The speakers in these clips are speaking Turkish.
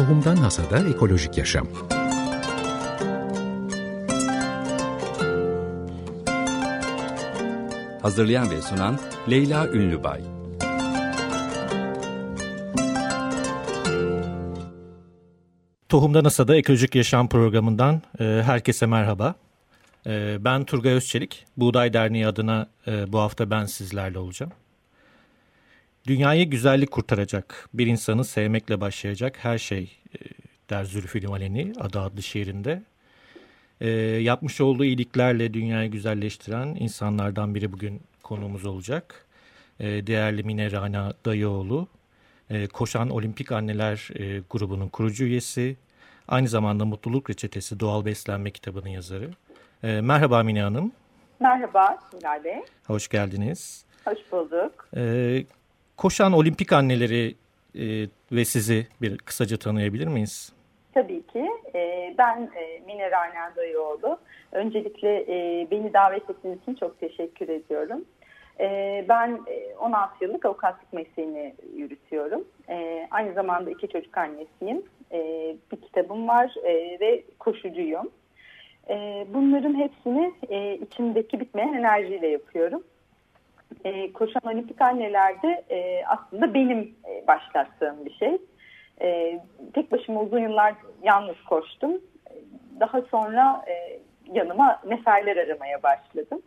Tohumdan Hasada Ekolojik Yaşam Hazırlayan ve sunan Leyla Ünlübay Tohumdan Hasada Ekolojik Yaşam programından e, herkese merhaba. E, ben Turgay Özçelik, Buğday Derneği adına e, bu hafta ben sizlerle olacağım. Dünyayı güzellik kurtaracak, bir insanı sevmekle başlayacak her şey e, der Zülfü Livaneli adı adlı şiirinde. E, yapmış olduğu iyiliklerle dünyayı güzelleştiren insanlardan biri bugün konuğumuz olacak. E, değerli Mine Rana Dayıoğlu, e, Koşan Olimpik Anneler e, grubunun kurucu üyesi, aynı zamanda Mutluluk Reçetesi Doğal Beslenme kitabının yazarı. E, merhaba Mine Hanım. Merhaba Bilal Bey. Hoş geldiniz. Hoş bulduk. E, koşan olimpik anneleri e, ve sizi bir kısaca tanıyabilir miyiz? Tabii ki. E, ben e, Mine Raner Dayıoğlu. Öncelikle e, beni davet ettiğiniz için çok teşekkür ediyorum. E, ben e, 16 yıllık avukatlık mesleğini yürütüyorum. E, aynı zamanda iki çocuk annesiyim. E, bir kitabım var e, ve koşucuyum. E, bunların hepsini e, içimdeki bitmeyen enerjiyle yapıyorum. E, koşan olimpik annelerde e, aslında benim e, başlattığım bir şey. E, tek başıma uzun yıllar yalnız koştum. Daha sonra e, yanıma neferler aramaya başladım.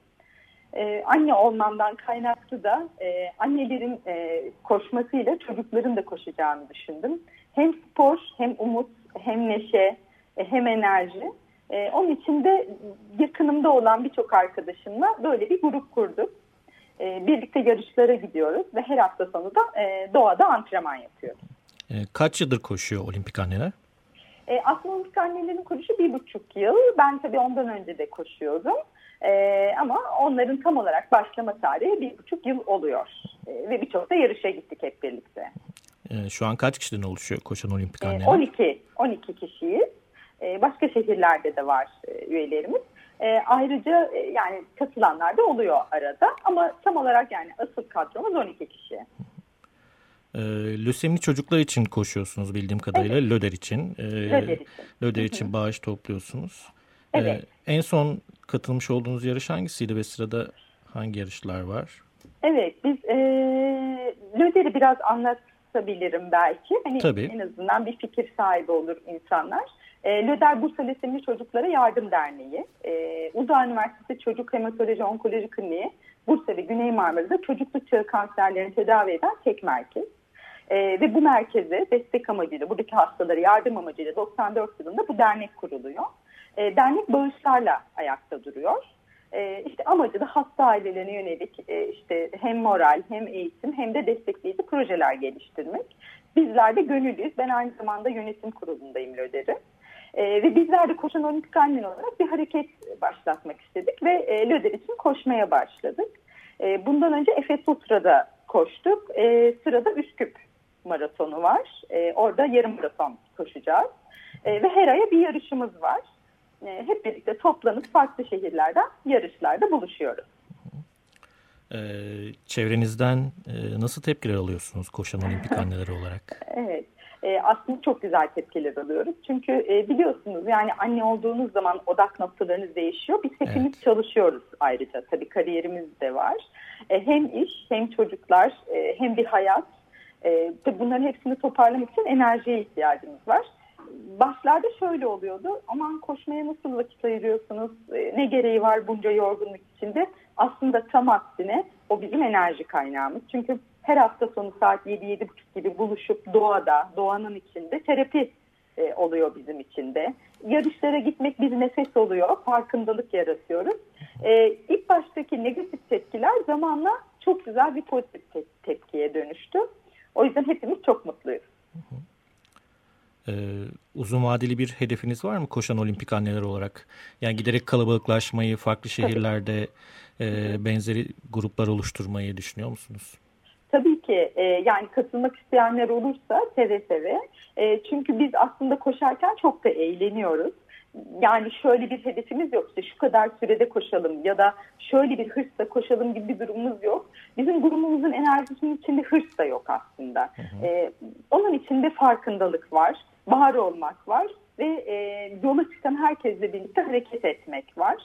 E, anne olmamdan kaynaklı da e, annelerin e, koşmasıyla çocukların da koşacağını düşündüm. Hem spor hem umut hem neşe e, hem enerji. E, onun için de yakınımda olan birçok arkadaşımla böyle bir grup kurduk. E, birlikte yarışlara gidiyoruz ve her hafta sonu da e, doğada antrenman yapıyoruz. E, kaç yıldır koşuyor olimpik anneler? E, aslında olimpik annelerin koşu bir buçuk yıl. Ben tabii ondan önce de koşuyordum. E, ama onların tam olarak başlama tarihi bir buçuk yıl oluyor. E, ve birçok da yarışa gittik hep birlikte. E, şu an kaç kişiden oluşuyor koşan olimpik anneler? E, 12, 12 kişiyiz. E, başka şehirlerde de var e, üyelerimiz. E, ayrıca e, yani katılanlar da oluyor arada ama tam olarak yani asıl kadromuz 12 kişi. E, lösemili çocuklar için koşuyorsunuz bildiğim kadarıyla evet. Löder için. E, Löder için. Löder için bağış topluyorsunuz. Evet. E, en son katılmış olduğunuz yarış hangisiydi ve sırada hangi yarışlar var? Evet biz e, Löder'i biraz anlatabilirim belki. Hani Tabii. En azından bir fikir sahibi olur insanlar. E, Löder Bursa Lösemili Çocuklara Yardım Derneği, e, Uludağ Üniversitesi Çocuk Hematoloji Onkoloji Kliniği, Bursa ve Güney Marmara'da çocukluk çağı kanserlerini tedavi eden tek merkez. E, ve bu merkeze destek amacıyla, buradaki hastaları yardım amacıyla 94 yılında bu dernek kuruluyor. E, dernek bağışlarla ayakta duruyor. E, işte amacı da hasta ailelerine yönelik e, işte hem moral hem eğitim hem de destekleyici projeler geliştirmek. Bizler de gönüllüyüz. Ben aynı zamanda yönetim kurulundayım LÖDER'in. E, ve bizler de koşan olimpik annen olarak bir hareket başlatmak istedik ve e, LÖDER için koşmaya başladık. E, bundan önce Efes Ultra'da koştuk. E, sırada Üsküp maratonu var. E, orada yarım maraton koşacağız. E, ve her aya bir yarışımız var. E, hep birlikte toplanıp farklı şehirlerden yarışlarda buluşuyoruz. Ee, çevrenizden e, nasıl tepkiler alıyorsunuz koşan olimpik anneleri olarak? Evet e, aslında çok güzel tepkiler alıyoruz. Çünkü e, biliyorsunuz yani anne olduğunuz zaman odak noktalarınız değişiyor. Biz hepimiz evet. çalışıyoruz ayrıca tabii kariyerimiz de var. E, hem iş hem çocuklar e, hem bir hayat. E, bunların hepsini toparlamak için enerjiye ihtiyacımız var. Başlarda şöyle oluyordu. Aman koşmaya nasıl vakit ayırıyorsunuz? E, ne gereği var bunca yorgunluk içinde? Aslında tam aksine o bizim enerji kaynağımız. Çünkü her hafta sonu saat 7-7.30 gibi buluşup doğada, doğanın içinde terapi e, oluyor bizim için de. Yarışlara gitmek bir nefes oluyor, farkındalık yaratıyoruz. E, ilk baştaki negatif tepkiler zamanla çok güzel bir pozitif te tepkiye dönüştü. O yüzden hepimiz çok mutluyuz. Ee, uzun vadeli bir hedefiniz var mı koşan olimpik anneler olarak? Yani giderek kalabalıklaşmayı, farklı şehirlerde e, benzeri gruplar oluşturmayı düşünüyor musunuz? Tabii ki e, yani katılmak isteyenler olursa seve seve. E, çünkü biz aslında koşarken çok da eğleniyoruz. yani şöyle bir hedefimiz yok. İşte şu kadar sürede koşalım ya da şöyle bir hırsla koşalım gibi bir durumumuz yok. Bizim grubumuzun enerjisinin içinde hırs da yok aslında. Hı hı. E, onun içinde farkındalık var, bahar olmak var ve e, yola çıkan herkesle birlikte hareket etmek var.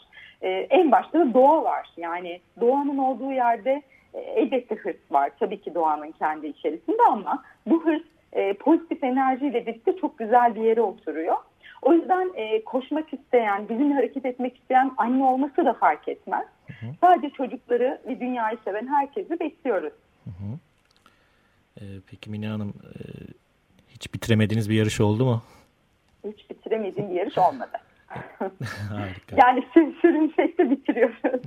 E, en başta da doğa var. Yani doğanın olduğu yerde elbette hırs var. Tabii ki doğanın kendi içerisinde ama bu hırs e, pozitif enerjiyle birlikte çok güzel bir yere oturuyor. O yüzden e, koşmak isteyen, bizimle hareket etmek isteyen anne olması da fark etmez. Hı hı. Sadece çocukları ve dünyayı seven herkesi bekliyoruz. Hı hı. Ee, peki Mine Hanım, e, hiç bitiremediğiniz bir yarış oldu mu? Hiç bitiremediğim bir yarış olmadı. yani sür, sürünsek bitiriyoruz.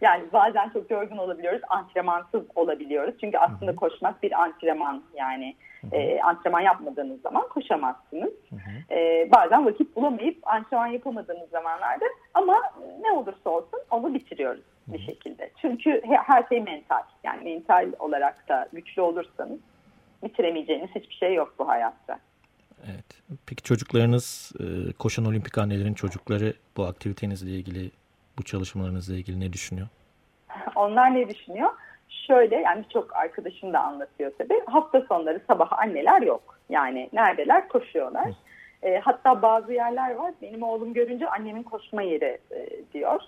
yani bazen çok yorgun olabiliyoruz, antrenmansız olabiliyoruz. Çünkü aslında koşmak bir antrenman yani. E, antrenman yapmadığınız zaman koşamazsınız. E, bazen vakit bulamayıp antrenman yapamadığınız zamanlarda ama ne olursa olsun onu bitiriyoruz bir şekilde. Çünkü her şey mental. Yani mental olarak da güçlü olursanız bitiremeyeceğiniz hiçbir şey yok bu hayatta. Evet. Peki çocuklarınız, e, koşan olimpik annelerin çocukları bu aktivitenizle ilgili, bu çalışmalarınızla ilgili ne düşünüyor? Onlar ne düşünüyor? Şöyle yani birçok arkadaşım da anlatıyor tabii. Hafta sonları sabah anneler yok. Yani neredeler? Koşuyorlar. E, hatta bazı yerler var. Benim oğlum görünce annemin koşma yeri e, diyor.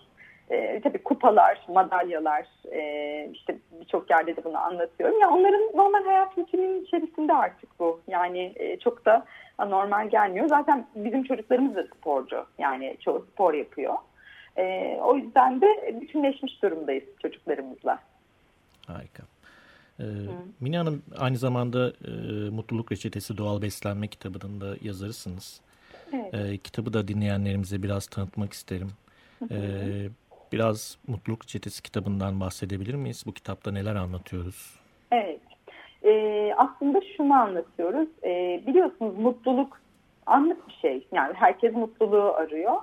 E, tabii kupalar, madalyalar, e, işte birçok yerde de bunu anlatıyorum. Ya onların normal hayat rutininin içerisinde artık bu. Yani e, çok da normal gelmiyor. Zaten bizim çocuklarımız da sporcu. Yani çoğu spor yapıyor. E, o yüzden de bütünleşmiş durumdayız çocuklarımızla. Harika. Ee, Mine Hanım aynı zamanda e, Mutluluk Reçetesi Doğal Beslenme kitabının da yazarısınız. Evet. E, kitabı da dinleyenlerimize biraz tanıtmak isterim. E, biraz Mutluluk Reçetesi kitabından bahsedebilir miyiz? Bu kitapta neler anlatıyoruz? Evet. E, aslında şunu anlatıyoruz. E, biliyorsunuz mutluluk anlık bir şey. Yani herkes mutluluğu arıyor.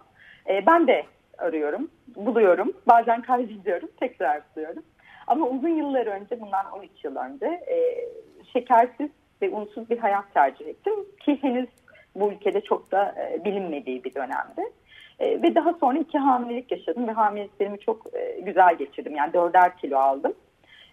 E, ben de arıyorum, buluyorum. Bazen kaybediyorum, tekrar buluyorum. Ama uzun yıllar önce, bundan 13 yıl önce e, şekersiz ve unsuz bir hayat tercih ettim. Ki henüz bu ülkede çok da e, bilinmediği bir dönemde. E, ve daha sonra iki hamilelik yaşadım ve hamileliklerimi çok e, güzel geçirdim. Yani dörder kilo aldım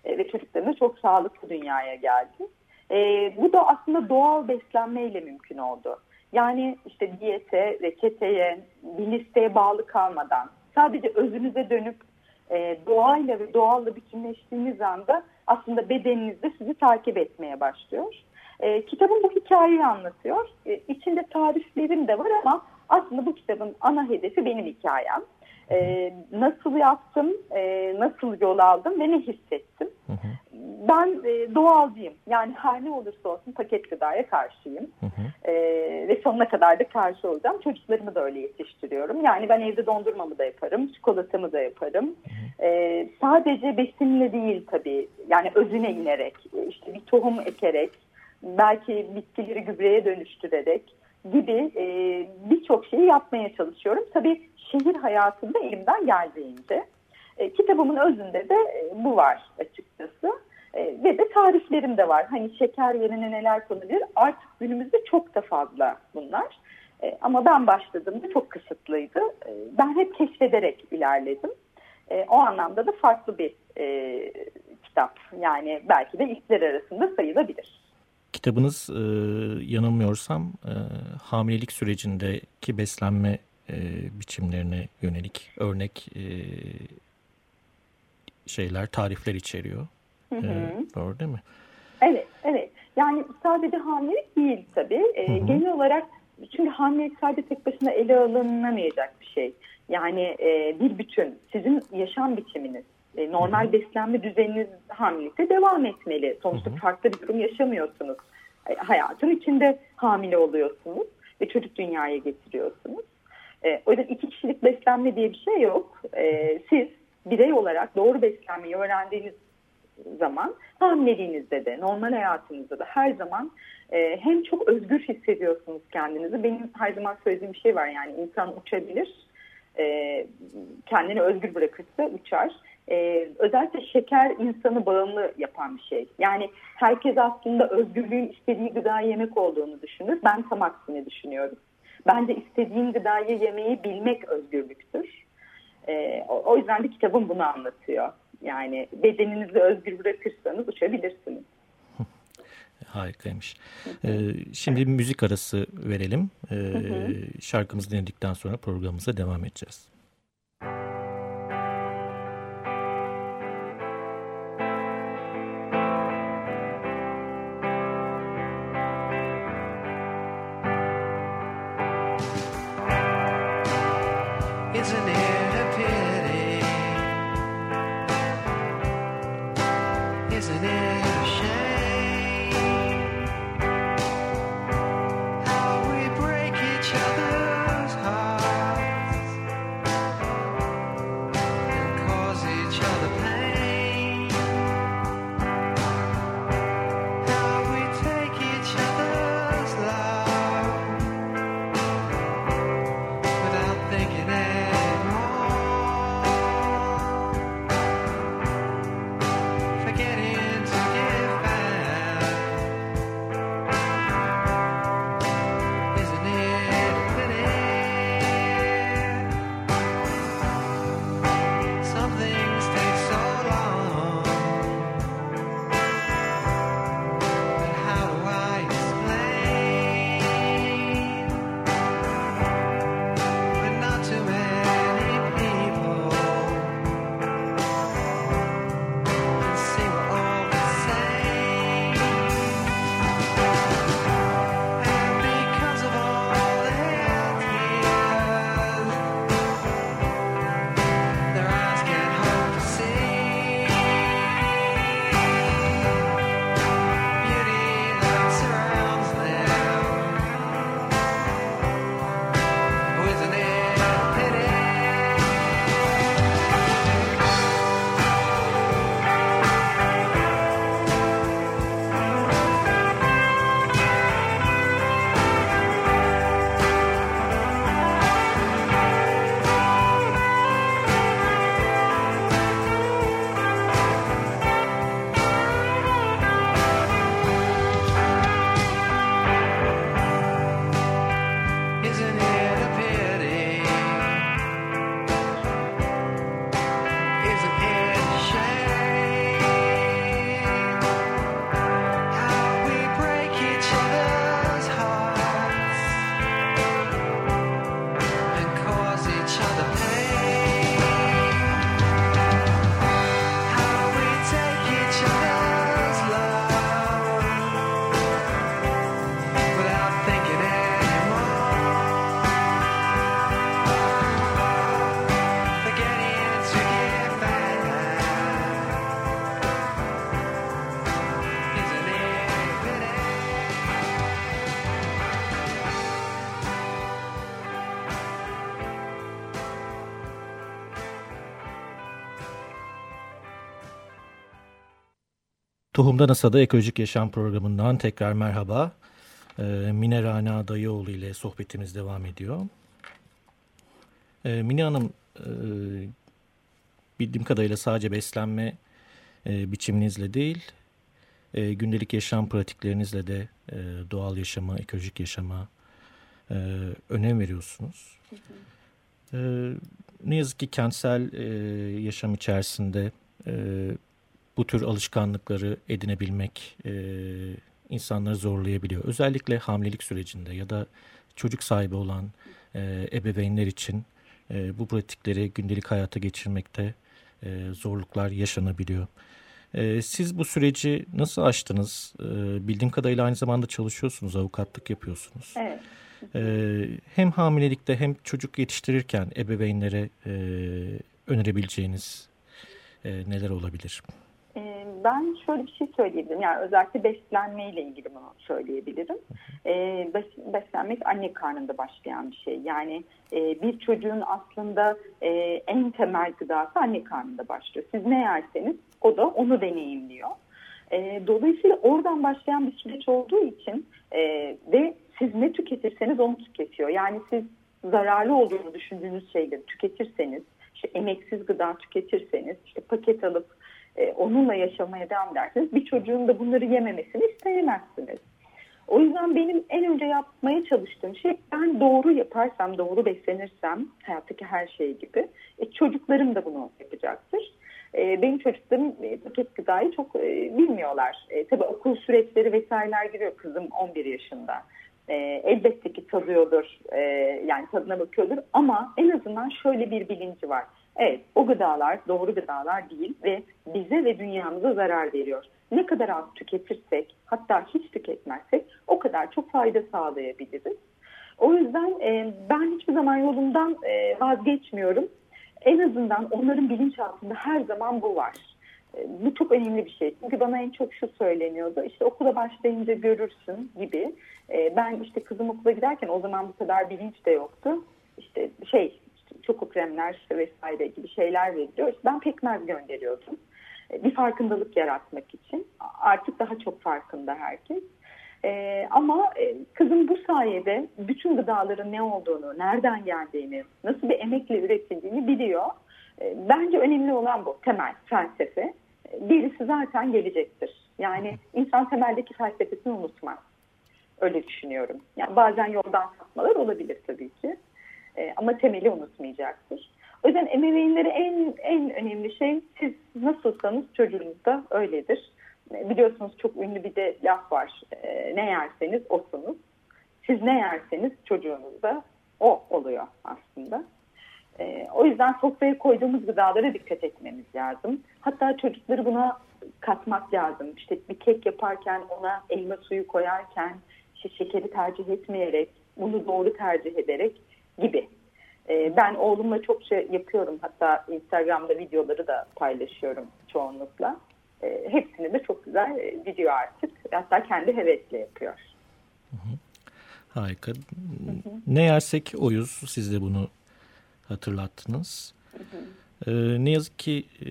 e, ve çocuklarım çok sağlıklı dünyaya geldi. E, bu da aslında doğal beslenmeyle mümkün oldu. Yani işte diyete, reçeteye, bir listeye bağlı kalmadan sadece özünüze dönüp e, doğayla ve doğalla bütünleştiğiniz anda aslında bedeniniz de sizi takip etmeye başlıyor. E, kitabın bu hikayeyi anlatıyor. E, içinde tariflerim de var ama aslında bu kitabın ana hedefi benim hikayem. E, nasıl yaptım, e, nasıl yol aldım ve ne hissettim. Hı hı. Ben e, doğalcıyım. Yani her ne olursa olsun paket gıdaya karşıyım. Hı hı. E, ve sonuna kadar da karşı olacağım. Çocuklarımı da öyle yetiştiriyorum. Yani ben evde dondurmamı da yaparım, çikolatamı da yaparım. Hı hı. E, sadece besinle değil tabii. Yani özüne inerek, işte bir tohum ekerek, belki bitkileri gübreye dönüştürerek gibi e, birçok şeyi yapmaya çalışıyorum. Tabii şehir hayatında elimden geldiğince. E, kitabımın özünde de e, bu var açıkçası. E, ve de tariflerim de var. Hani şeker yerine neler konulur artık günümüzde çok da fazla bunlar. E, ama ben başladığımda çok kısıtlıydı. E, ben hep keşfederek ilerledim. E, o anlamda da farklı bir e, kitap. Yani belki de ilkler arasında sayılabilir. Kitabınız e, yanılmıyorsam e, hamilelik sürecindeki beslenme e, biçimlerine yönelik örnek e, şeyler, tarifler içeriyor. Hı hı. Doğru değil mi? Evet, evet. Yani sadece hamilelik değil tabii. E, hı hı. Genel olarak çünkü hamilelik sadece tek başına ele alınamayacak bir şey. Yani e, bir bütün. Sizin yaşam biçiminiz, e, normal Hı-hı. beslenme düzeniniz hamilelikte devam etmeli. Sonuçta Hı-hı. farklı bir durum yaşamıyorsunuz. E, hayatın içinde hamile oluyorsunuz ve çocuk dünyaya getiriyorsunuz. E, o yüzden iki kişilik beslenme diye bir şey yok. E, siz birey olarak doğru beslenmeyi öğrendiğiniz zaman hamileliğinizde de normal hayatınızda da her zaman e, hem çok özgür hissediyorsunuz kendinizi. Benim her zaman söylediğim bir şey var yani insan uçabilir. E, kendini özgür bırakırsa uçar. Ee, özellikle şeker insanı bağımlı yapan bir şey. Yani herkes aslında özgürlüğün istediği gıda yemek olduğunu düşünür. Ben tam aksini düşünüyorum. Bence istediğin gıdayı yemeyi bilmek özgürlüktür. E, o, o yüzden de kitabım bunu anlatıyor. Yani bedeninizi özgür bırakırsanız uçabilirsiniz. Harikaymış. Ee, şimdi bir müzik arası verelim. Ee, şarkımızı dinledikten sonra programımıza devam edeceğiz. Tohumda NASA'da Ekolojik Yaşam programından tekrar merhaba. Ee, Mine Rana Dayıoğlu ile sohbetimiz devam ediyor. Ee, Mine Hanım, e, bildiğim kadarıyla sadece beslenme e, biçiminizle değil, e, gündelik yaşam pratiklerinizle de e, doğal yaşama, ekolojik yaşama e, önem veriyorsunuz. E, ne yazık ki kentsel e, yaşam içerisinde e, bu tür alışkanlıkları edinebilmek e, insanları zorlayabiliyor. Özellikle hamilelik sürecinde ya da çocuk sahibi olan e, ebeveynler için e, bu pratikleri gündelik hayata geçirmekte e, zorluklar yaşanabiliyor. E, siz bu süreci nasıl aştınız? E, bildiğim kadarıyla aynı zamanda çalışıyorsunuz, avukatlık yapıyorsunuz. Evet. E, hem hamilelikte hem çocuk yetiştirirken ebeveynlere e, önerebileceğiniz e, neler olabilir? Evet. Ben şöyle bir şey söyleyebilirim. Yani özellikle beslenme ile ilgili bunu söyleyebilirim. Ee, beslenmek anne karnında başlayan bir şey. Yani e, bir çocuğun aslında e, en temel gıdası anne karnında başlıyor. Siz ne yerseniz o da onu deneyimliyor. Ee, dolayısıyla oradan başlayan bir süreç olduğu için e, ve siz ne tüketirseniz onu tüketiyor. Yani siz zararlı olduğunu düşündüğünüz şeyleri tüketirseniz, işte emeksiz gıda tüketirseniz, işte paket alıp e, onunla yaşamaya devam ederseniz bir çocuğun da bunları yememesini isteyemezsiniz. O yüzden benim en önce yapmaya çalıştığım şey ben doğru yaparsam, doğru beslenirsem hayattaki her şey gibi e, çocuklarım da bunu yapacaktır. E, benim çocuklarım e, paket gıdayı çok e, bilmiyorlar. E, tabii okul süreçleri vesaireler giriyor. Kızım 11 yaşında. E, elbette ki tadıyordur, e, yani tadına bakıyordur ama en azından şöyle bir bilinci var. Evet, o gıdalar doğru gıdalar değil ve bize ve dünyamıza zarar veriyor. Ne kadar az tüketirsek, hatta hiç tüketmezsek o kadar çok fayda sağlayabiliriz. O yüzden e, ben hiçbir zaman yolumdan e, vazgeçmiyorum. En azından onların bilinçaltında her zaman bu var. E, bu çok önemli bir şey. Çünkü bana en çok şu söyleniyordu. İşte okula başlayınca görürsün gibi. E, ben işte kızım okula giderken o zaman bu kadar bilinç de yoktu. İşte şey çoko kremler vesaire gibi şeyler veriliyor. İşte ben pekmez gönderiyordum. E, bir farkındalık yaratmak için. Artık daha çok farkında herkes. Ee, ama e, kızım bu sayede bütün gıdaların ne olduğunu, nereden geldiğini, nasıl bir emekle üretildiğini biliyor. E, bence önemli olan bu temel felsefe. Gerisi zaten gelecektir. Yani insan temeldeki felsefesini unutmaz. Öyle düşünüyorum. Yani bazen yoldan sapmalar olabilir tabii ki. E, ama temeli unutmayacaktır. O yüzden ebeveynlere en en önemli şey siz nasılsanız çocuğunuz da öyledir. E, biliyorsunuz çok ünlü bir de laf var. E, ne yerseniz osunuz. Siz ne yerseniz çocuğunuz da o oluyor aslında. E, o yüzden sofraya koyduğumuz gıdalara dikkat etmemiz lazım. Hatta çocukları buna katmak lazım. İşte bir kek yaparken ona elma suyu koyarken şekeri tercih etmeyerek, bunu doğru tercih ederek gibi. E, ben oğlumla çok şey yapıyorum. Hatta Instagram'da videoları da paylaşıyorum çoğunlukla. E, hepsini de çok güzel e, video artık. Hatta kendi hevesle yapıyor. Harika. Hı hı. Ne yersek oyuz. Siz de bunu hatırlattınız. Hı hı. Ee, ne yazık ki e,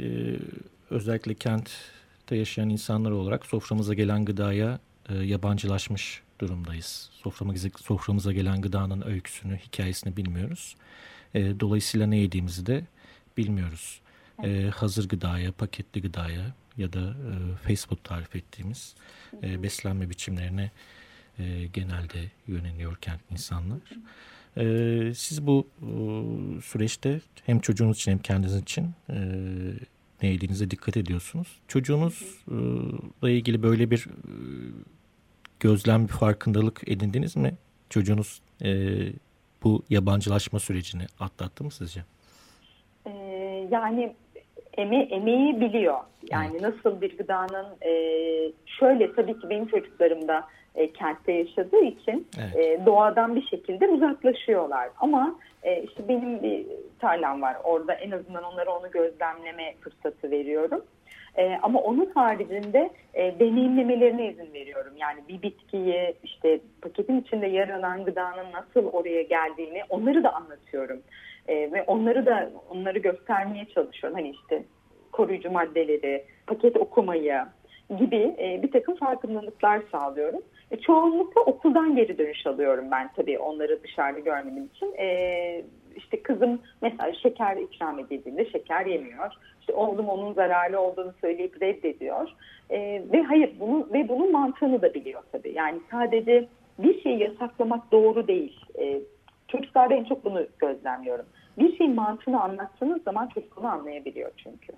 özellikle kentte yaşayan insanlar olarak soframıza gelen gıdaya e, yabancılaşmış durumdayız. Soframıza, soframıza gelen gıdanın öyküsünü, hikayesini bilmiyoruz. E, dolayısıyla ne yediğimizi de bilmiyoruz. E, hazır gıdaya, paketli gıdaya ya da e, Facebook tarif ettiğimiz e, beslenme biçimlerine e, genelde yöneliyorken insanlar. E, siz bu e, süreçte hem çocuğunuz için hem kendiniz için e, ne yediğinize dikkat ediyorsunuz. Çocuğunuzla ilgili böyle bir e, gözlem, bir farkındalık edindiniz mi? Çocuğunuz e, bu yabancılaşma sürecini atlattı mı sizce? Ee, yani eme, emeği biliyor. Yani evet. nasıl bir gıdanın e, şöyle tabii ki benim çocuklarım da e, kentte yaşadığı için evet. e, doğadan bir şekilde uzaklaşıyorlar. Ama e, işte benim bir tarlam var. Orada en azından onlara onu gözlemleme fırsatı veriyorum. E, ama onun haricinde e, deneyimlemelerine izin veriyorum. Yani bir bitkiyi işte paketin içinde yer alan gıdanın nasıl oraya geldiğini onları da anlatıyorum. E, ve onları da onları göstermeye çalışıyorum. Hani işte koruyucu maddeleri, paket okumayı gibi e, bir takım farkındalıklar sağlıyorum. E, çoğunlukla okuldan geri dönüş alıyorum ben tabii onları dışarıda görmem için. E, işte kızım mesela şeker ikram edildiğinde şeker yemiyor. İşte oğlum onun zararlı olduğunu söyleyip reddediyor. E, ve hayır bunu ve bunun mantığını da biliyor tabii. Yani sadece bir şeyi yasaklamak doğru değil. E, çocuklarda en çok bunu gözlemliyorum. Bir şeyin mantığını anlattığınız zaman çocuk onu anlayabiliyor çünkü.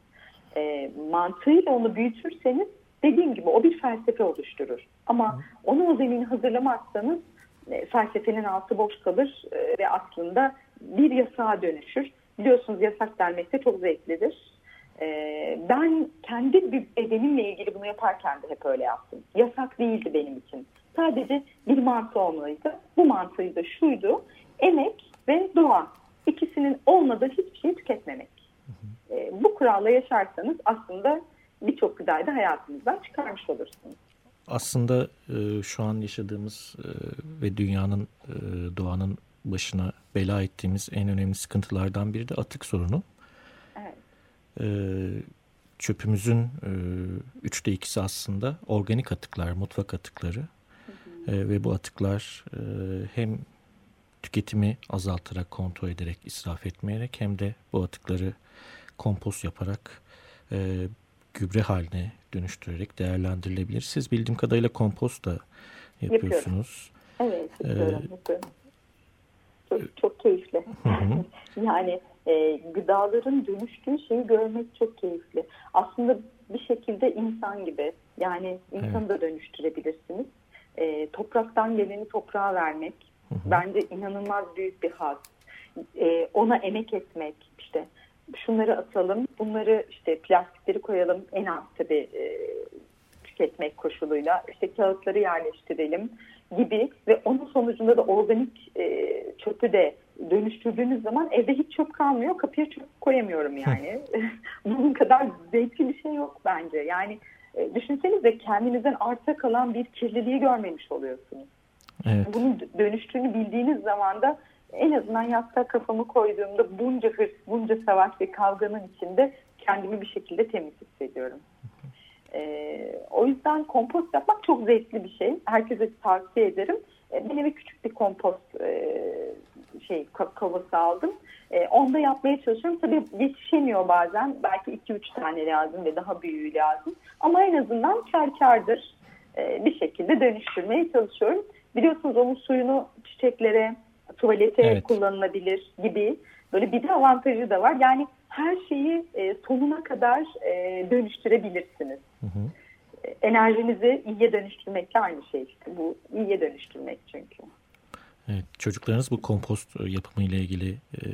E, mantığıyla onu büyütürseniz dediğim gibi o bir felsefe oluşturur. Ama onu o zemini hazırlamazsanız e, felsefenin altı boş kalır e, ve aslında bir yasağa dönüşür. Biliyorsunuz yasak delmekte çok zevklidir. E, ben kendi bedenimle ilgili bunu yaparken de hep öyle yaptım. Yasak değildi benim için. Sadece bir mantı olmalıydı. Bu mantıyı da şuydu. Emek ve doğa. İkisinin olmadığı hiçbir şey tüketmemek. E, bu kuralla yaşarsanız aslında birçok gıdayı da hayatınızdan çıkarmış olursunuz. Aslında e, şu an yaşadığımız e, ve dünyanın e, doğanın başına bela ettiğimiz en önemli sıkıntılardan biri de atık sorunu. Evet. E, çöpümüzün e, üçte ikisi aslında organik atıklar, mutfak atıkları. Hı hı. E, ve bu atıklar e, hem tüketimi azaltarak, kontrol ederek, israf etmeyerek hem de bu atıkları kompost yaparak e, gübre haline dönüştürerek değerlendirilebilir. Siz bildiğim kadarıyla kompost da yapıyorsunuz. Yapıyorum. Evet, yapıyorum. Ee, yapıyorum. Çok, çok keyifli. Hı hı. yani e, gıdaların dönüştüğü şeyi görmek çok keyifli. Aslında bir şekilde insan gibi. Yani insanı evet. da dönüştürebilirsiniz. E, topraktan geleni toprağa vermek hı hı. bence inanılmaz büyük bir haz. E, ona emek etmek işte şunları atalım, bunları işte plastikleri koyalım en az tabii e, tüketmek koşuluyla işte kağıtları yerleştirelim gibi ve onun sonucunda da organik e, çöpü de dönüştürdüğünüz zaman evde hiç çöp kalmıyor. Kapıya çöp koyamıyorum yani. Bunun kadar zevkli bir şey yok bence. Yani e, düşünsenize kendinizden arta kalan bir kirliliği görmemiş oluyorsunuz. Evet. Bunun dönüştüğünü bildiğiniz zaman da en azından yastığa kafamı koyduğumda bunca hırs, bunca savaş ve kavganın içinde kendimi bir şekilde temiz hissediyorum. Ee, o yüzden kompost yapmak çok zevkli bir şey. Herkese tavsiye ederim. Ee, ben eve küçük bir kompost e, şey kovası aldım. E, onda yapmaya çalışıyorum. Tabii yetişemiyor bazen. Belki 2-3 tane lazım ve daha büyüğü lazım. Ama en azından kar kardır. E, bir şekilde dönüştürmeye çalışıyorum. Biliyorsunuz onun suyunu çiçeklere, tuvalete evet. kullanılabilir gibi. Böyle bir de avantajı da var. Yani her şeyi e, sonuna kadar e, dönüştürebilirsiniz. Hı hı. E, enerjinizi iyiye dönüştürmekle aynı şey işte. Bu iyiye dönüştürmek çünkü. Evet, çocuklarınız bu kompost yapımı ile ilgili e,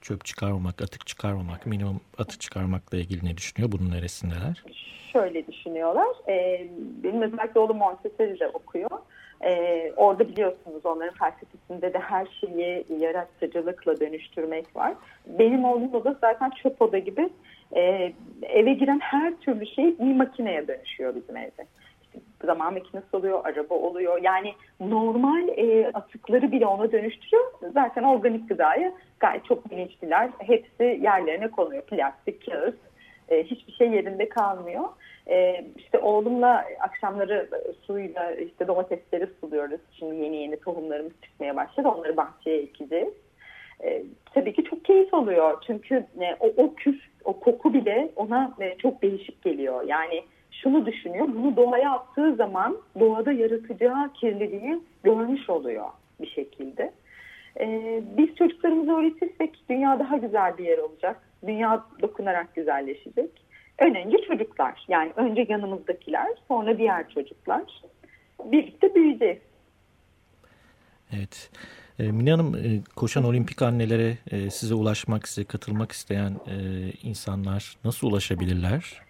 çöp çıkarmamak, atık çıkarmamak, minimum atık çıkarmakla ilgili ne düşünüyor? Bunun neresindeler? Şöyle düşünüyorlar. E, benim özellikle oğlum Montessori'de okuyor. E, orada biliyorsunuz onların felsefesinde de her şeyi yaratıcılıkla dönüştürmek var. Benim oğlum da zaten çöp oda gibi e, eve giren her türlü şey bir makineye dönüşüyor bizim evde zaman makinesi oluyor, araba oluyor. Yani normal e, atıkları bile ona dönüştürüyor. Zaten organik gıdayı gayet çok bilinçliler. Hepsi yerlerine konuyor. Plastik, kağıt, e, hiçbir şey yerinde kalmıyor. E, işte oğlumla akşamları suyla işte domatesleri suluyoruz. Şimdi yeni yeni tohumlarımız çıkmaya başladı. Onları bahçeye ekeceğiz. E, tabii ki çok keyif oluyor. Çünkü e, o, o küf, o koku bile ona e, çok değişik geliyor. Yani şunu düşünüyor. Bunu doğaya attığı zaman doğada yaratacağı kirliliği görmüş oluyor bir şekilde. Ee, biz çocuklarımıza öğretirsek dünya daha güzel bir yer olacak. Dünya dokunarak güzelleşecek. Önce çocuklar yani önce yanımızdakiler sonra diğer çocuklar birlikte büyüyeceğiz. Evet. E, Mine Hanım e, koşan olimpik annelere e, size ulaşmak, size katılmak isteyen e, insanlar nasıl ulaşabilirler?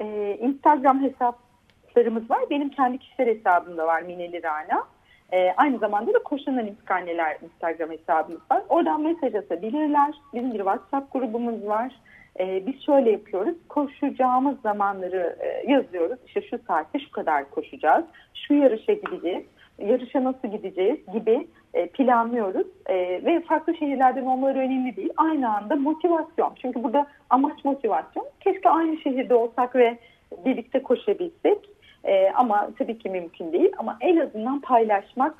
e, Instagram hesaplarımız var. Benim kendi kişisel hesabım da var Mineli Rana. E, aynı zamanda da Koşan Olimpik Anneler Instagram hesabımız var. Oradan mesaj atabilirler. Bizim bir WhatsApp grubumuz var. E, biz şöyle yapıyoruz. Koşacağımız zamanları e, yazıyoruz. İşte şu saatte şu kadar koşacağız. Şu yarışa gideceğiz. Yarışa nasıl gideceğiz gibi e, planlıyoruz. E, ve farklı şehirlerden olmaları önemli değil. Aynı anda motivasyon. Çünkü burada amaç motivasyon. Keşke aynı şehirde olsak ve birlikte koşabilsek. E, ama tabii ki mümkün değil. Ama en azından paylaşmak,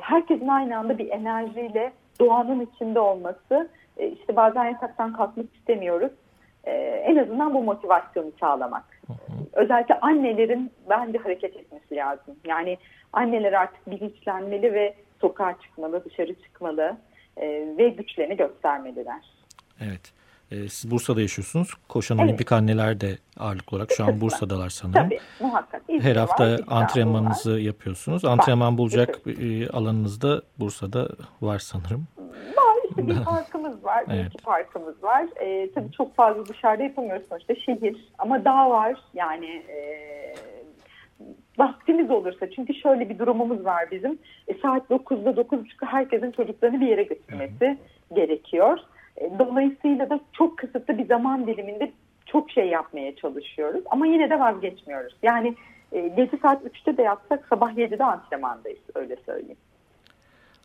herkesin aynı anda bir enerjiyle doğanın içinde olması. işte bazen yataktan kalkmak istemiyoruz. en azından bu motivasyonu sağlamak. Özellikle annelerin bence hareket etmesi lazım. Yani anneler artık bilinçlenmeli ve sokağa çıkmalı, dışarı çıkmalı e, ve güçlerini göstermeliler. Evet. E, siz Bursa'da yaşıyorsunuz. Koşan evet. olimpik anneler de ağırlıklı olarak şu an Bursa'dalar sanırım. Tabii muhakkak. İzmir Her hafta var, antrenmanınızı var. yapıyorsunuz. Antrenman bulacak e, alanınızda Bursa'da var sanırım. Var işte bir parkımız var. evet. iki parkımız var. E, tabii çok fazla dışarıda yapamıyoruz sonuçta şehir. Ama dağ var. Yani e, vaktimiz olursa çünkü şöyle bir durumumuz var bizim e, saat 9'da 9.30'da herkesin çocuklarını bir yere götürmesi Hı. gerekiyor. E, dolayısıyla da çok kısıtlı bir zaman diliminde çok şey yapmaya çalışıyoruz ama yine de vazgeçmiyoruz. Yani e, gece saat 3'te de yapsak sabah 7'de antrenmandayız öyle söyleyeyim.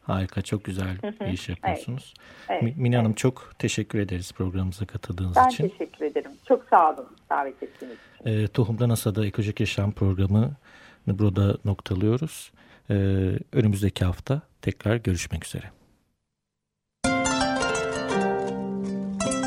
Harika, çok güzel bir iş yapıyorsunuz. Evet, evet, Mine Hanım evet. çok teşekkür ederiz programımıza katıldığınız ben için. Ben teşekkür ederim. Çok sağ olun davet ettiğiniz için. E, Tohumda NASA'da Ekolojik Yaşam programı burada noktalıyoruz. E, önümüzdeki hafta tekrar görüşmek üzere.